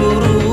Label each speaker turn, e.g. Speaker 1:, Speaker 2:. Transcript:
Speaker 1: dia